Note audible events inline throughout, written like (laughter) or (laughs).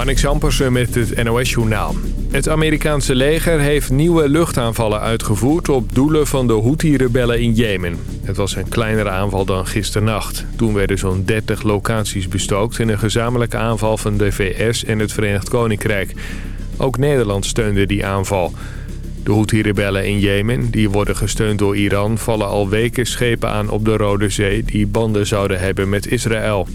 Marnix Ampersen met het NOS-journaal. Het Amerikaanse leger heeft nieuwe luchtaanvallen uitgevoerd... op doelen van de Houthi-rebellen in Jemen. Het was een kleinere aanval dan gisternacht. Toen werden zo'n 30 locaties bestookt... in een gezamenlijke aanval van de VS en het Verenigd Koninkrijk. Ook Nederland steunde die aanval. De Houthi-rebellen in Jemen, die worden gesteund door Iran... vallen al weken schepen aan op de Rode Zee... die banden zouden hebben met Israël.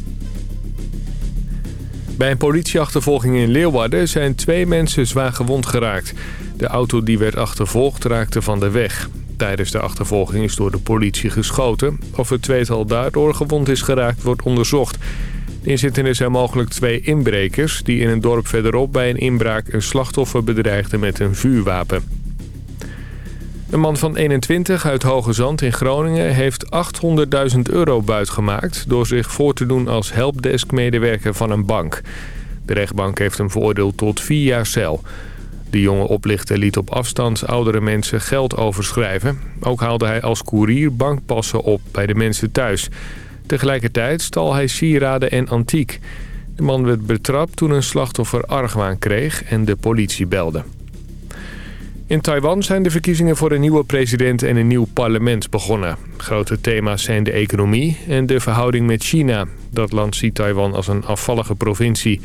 Bij een politieachtervolging in Leeuwarden zijn twee mensen zwaar gewond geraakt. De auto die werd achtervolgd raakte van de weg. Tijdens de achtervolging is door de politie geschoten. Of het tweetal daardoor gewond is geraakt wordt onderzocht. De inzittenden zijn mogelijk twee inbrekers... die in een dorp verderop bij een inbraak een slachtoffer bedreigden met een vuurwapen. Een man van 21 uit Hoge Zand in Groningen heeft 800.000 euro buitgemaakt... door zich voor te doen als helpdesk-medewerker van een bank. De rechtbank heeft hem veroordeeld tot vier jaar cel. De jonge oplichter liet op afstand oudere mensen geld overschrijven. Ook haalde hij als koerier bankpassen op bij de mensen thuis. Tegelijkertijd stal hij sieraden en antiek. De man werd betrapt toen een slachtoffer argwaan kreeg en de politie belde. In Taiwan zijn de verkiezingen voor een nieuwe president en een nieuw parlement begonnen. Grote thema's zijn de economie en de verhouding met China. Dat land ziet Taiwan als een afvallige provincie.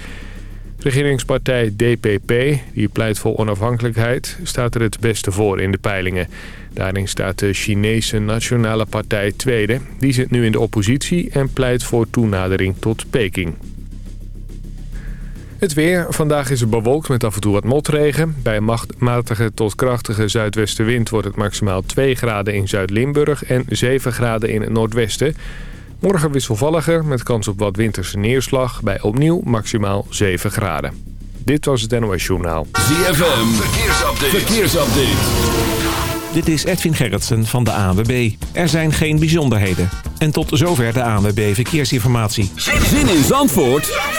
Regeringspartij DPP, die pleit voor onafhankelijkheid, staat er het beste voor in de peilingen. Daarin staat de Chinese Nationale Partij tweede. Die zit nu in de oppositie en pleit voor toenadering tot Peking. Het weer. Vandaag is het bewolkt met af en toe wat motregen. Bij een matige tot krachtige zuidwestenwind wordt het maximaal 2 graden in Zuid-Limburg en 7 graden in het noordwesten. Morgen wisselvalliger met kans op wat winterse neerslag bij opnieuw maximaal 7 graden. Dit was het NOS Journaal. ZFM. Verkeersupdate. Verkeersupdate. Dit is Edwin Gerritsen van de ANWB. Er zijn geen bijzonderheden. En tot zover de ANWB Verkeersinformatie. Zin in Zandvoort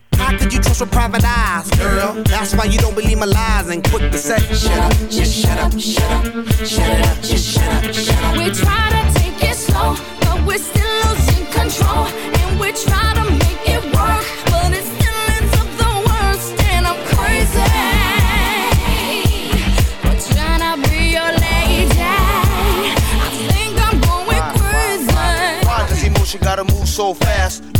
How could you trust with private eyes, girl? That's why you don't believe my lies and quick to say, shut up, just shut up, shut up, shut it up, just shut up, shut up. We try to take it slow, but we're still losing control. And we try to make it work, but it still ends up the worst. And I'm crazy. We're trying to be your lady. I think I'm going crazy. Why does emotion gotta move so fast?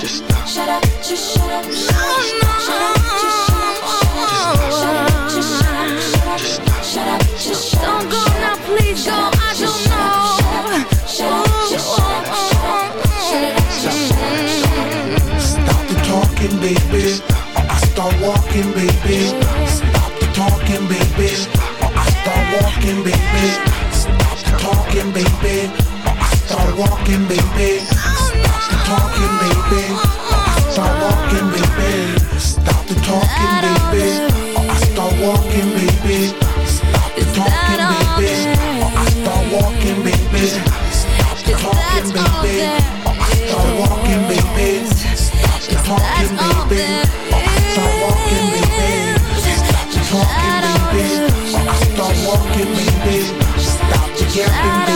Just stop. Shut up, just shut up. No, no. Shut up, just shut up. Shut just shut up. Shut up. Just shut up. Don't go now, please go. I don't know. Shut up, just shut up. Shut up, oh, just oh, shut up. Stop the talking, baby. Or I start walking, baby. Stop the talking, baby. Or I start walking, baby. Stop the talking, baby. Or I start walking, baby. Stop the talking, baby. I start walking, baby. Stop the talking, baby. I start walking, baby. Stop the talking, baby. I start walking, baby. Stop the talking, baby. I start walking, baby. Stop the talking, baby. I start walking, baby. Stop the talking, baby. I start walking, baby. Stop the yapping, baby.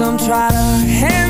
Some try to hand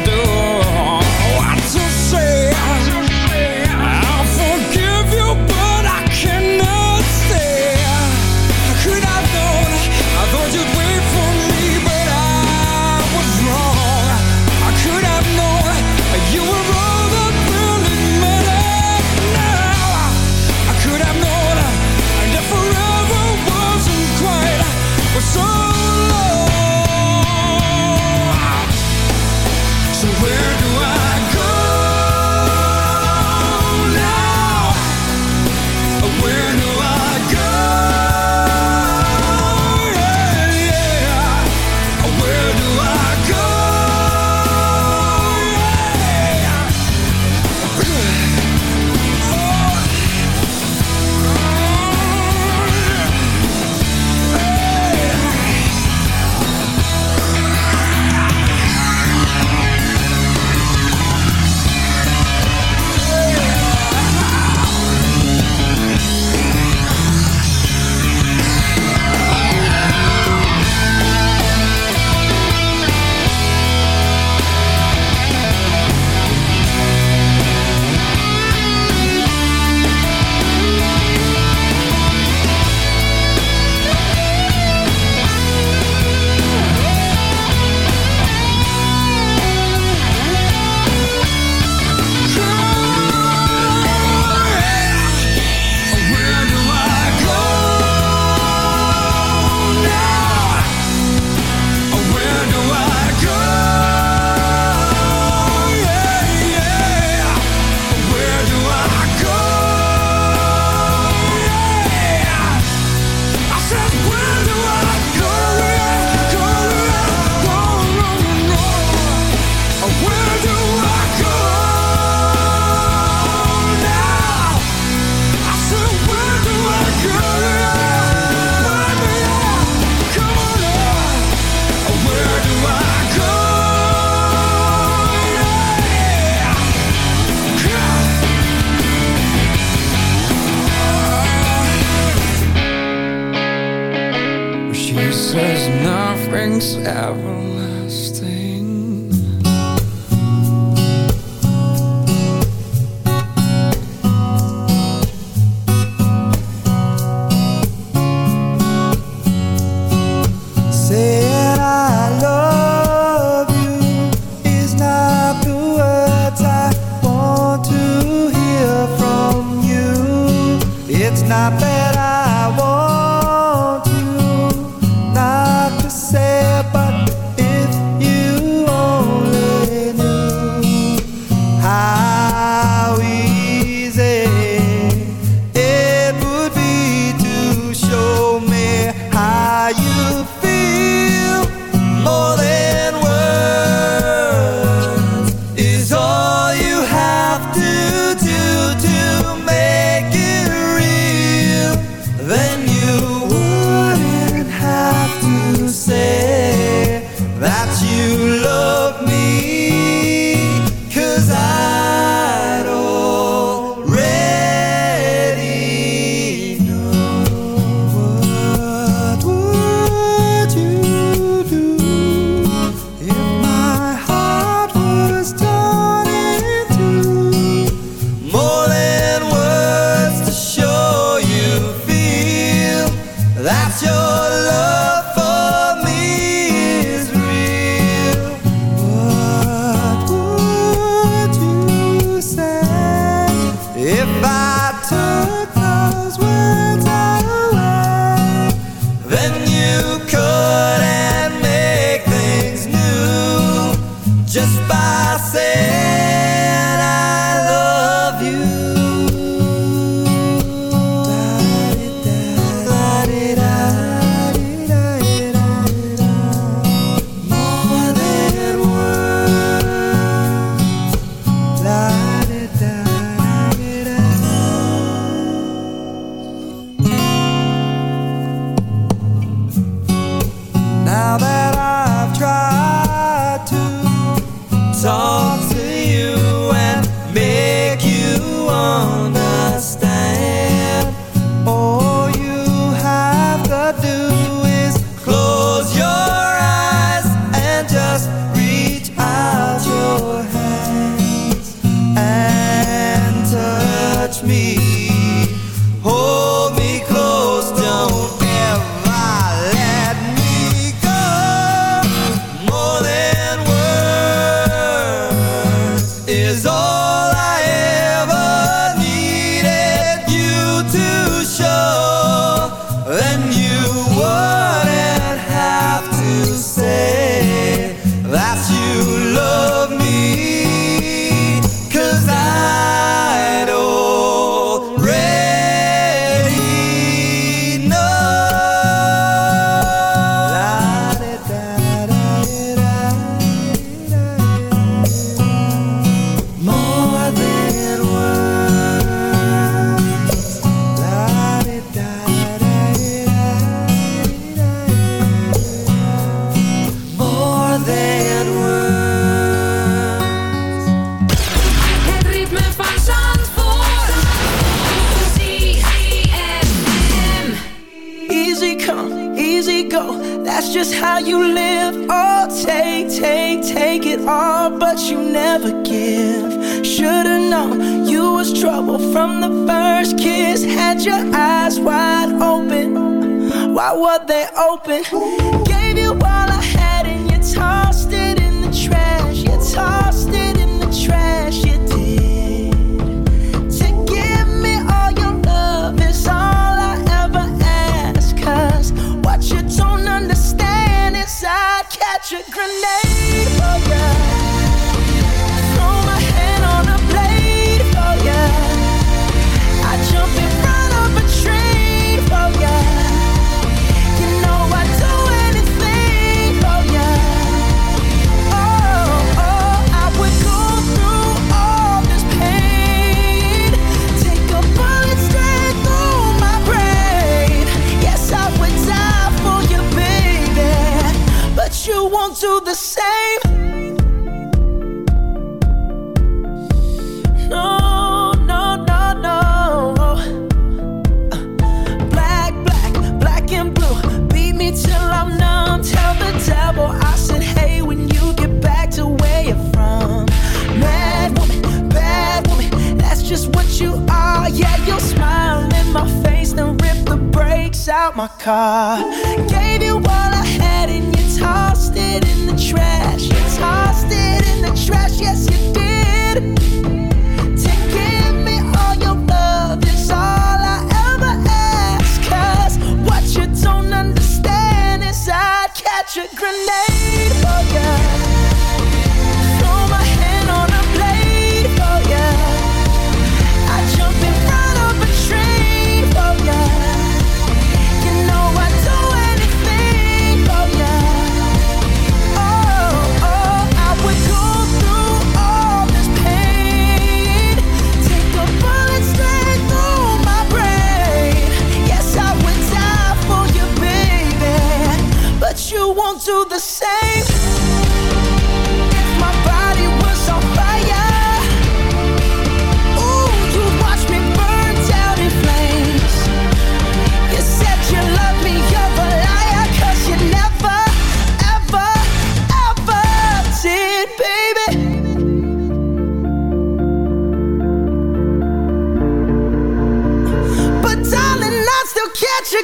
do the same if my body was on fire. Ooh, you watch me burn down in flames. You said you me, you're a liar, you never, ever, ever did, baby. But darling, I still catch a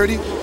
charity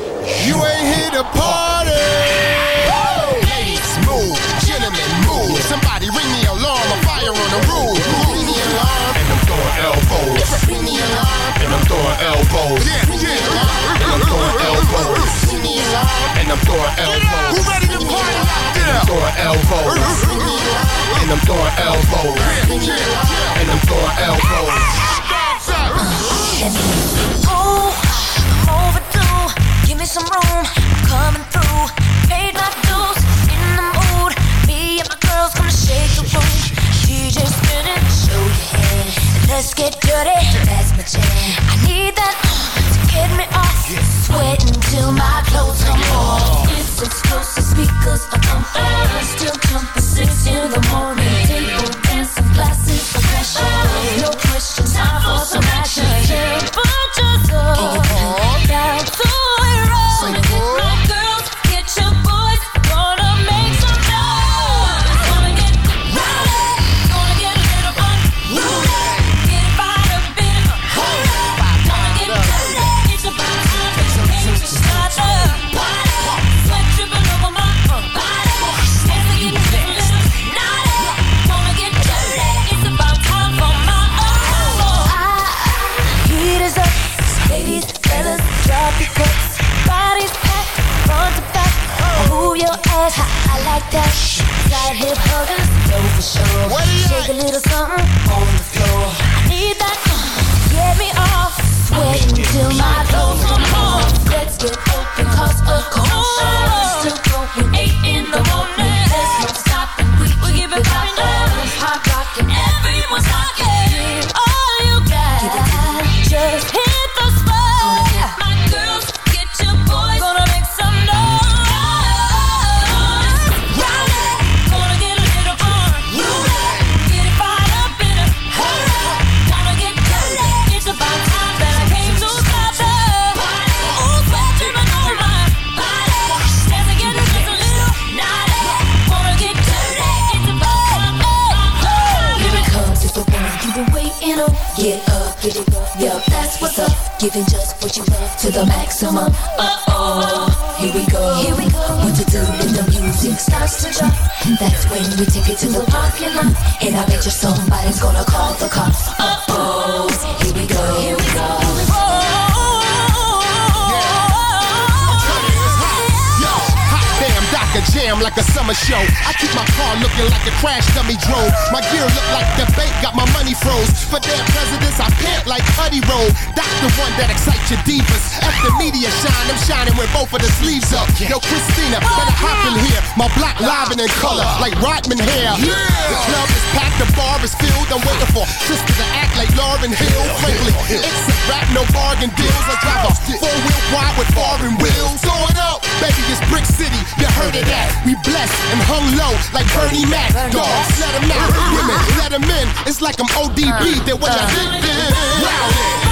froze. For their presidents, I pant like Putty Roll. That's the one that excites your divas. After media shine, I'm shining with both of the sleeves up. Yo, Christina, better hop in here. My black livin' in color, like Rodman hair. The club is packed, the bar is filled. I'm waiting for sisters to act like Lauryn Hill. Frankly, it's a rap, no bargain deals. I drive a four-wheel wide with foreign wheels. Throw it up, baby, it's Brick City. You heard of that? We blessed and hung low like Bernie Mac. Dogs, let 'em out. (laughs) Women, let 'em in. It's like I'm ODB, uh, that what uh, you thinking? Wow.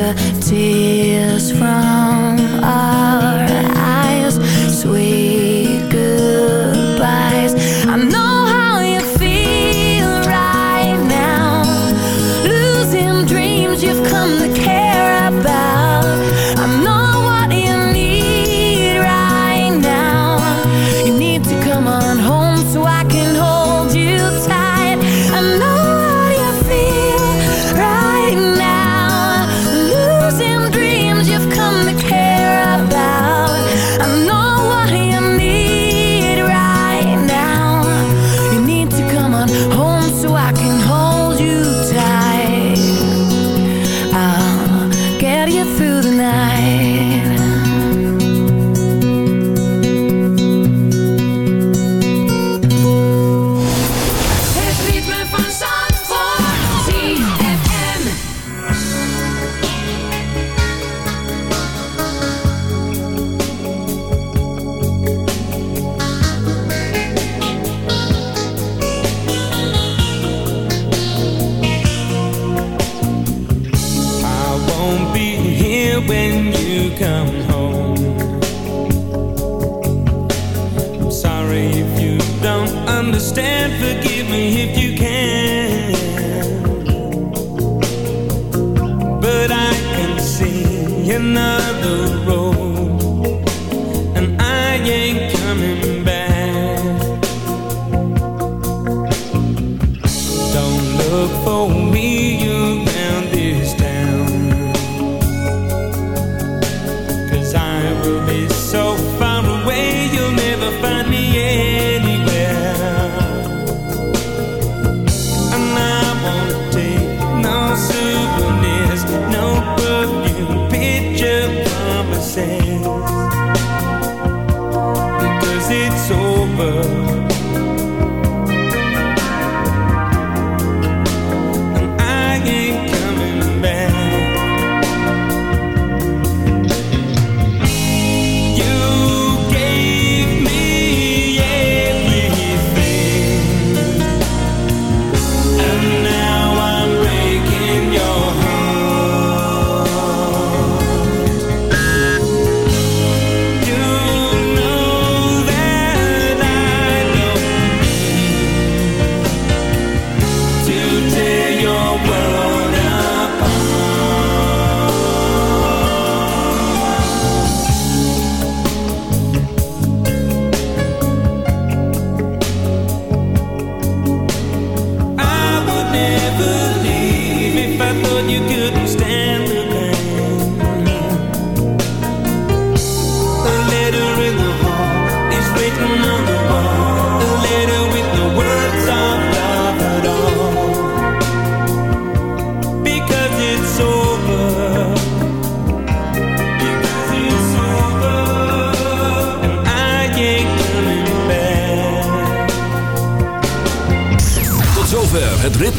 The tears from will be so far away, you'll never find me. Yeah.